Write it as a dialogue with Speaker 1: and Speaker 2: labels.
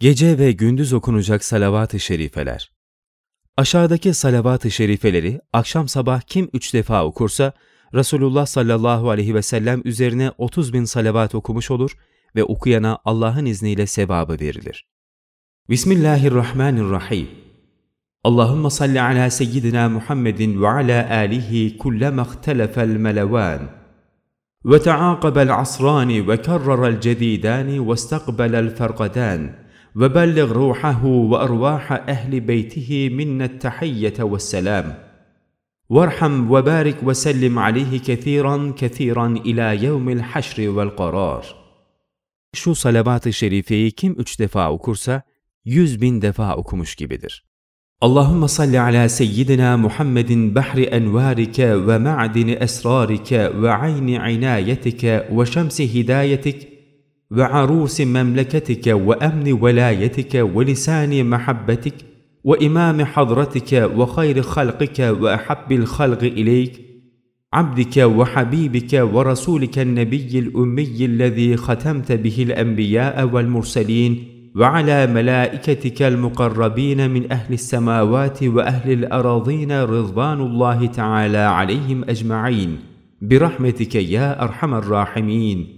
Speaker 1: Gece ve gündüz okunacak salavat-ı şerifeler. Aşağıdaki salavat-ı şerifeleri akşam sabah kim üç defa okursa, Resulullah sallallahu aleyhi ve sellem üzerine 30 bin salavat okumuş olur ve okuyana Allah'ın izniyle sevabı verilir. Bismillahirrahmanirrahim. Allahümme salli ala seyyidina Muhammedin ve ala alihi kullama ihtelefel melevan. وتعاقب العصران وكرر الجديدان واستقبل الفرقدان وبلغ روحه وأرواح أهل بيته منا التحية والسلام. وارحم وبارك وسلم عليه كثيرا كثيرا إلى يوم الحشر والقرار. شو صلوات الشريفه كم 3 دفع اوكرسا 100 بن دفع اوكمش gibidir. اللهم صل على سيدنا محمد بحر انوارك ومعدن اسرارك وعين عنايتك وشمس هدايتك ve lisani mahabbetik ve imami hadratike ve hayri halqike ve ahabbil halqi ileyk عبدك وحبيبك ورسولك النبي الأمي الذي ختمت به الأنبياء والمرسلين وعلى ملائكتك المقربين من أهل السماوات وأهل الأراضين رضوان الله تعالى عليهم أجمعين. برحمتك يا أرحم الراحمين.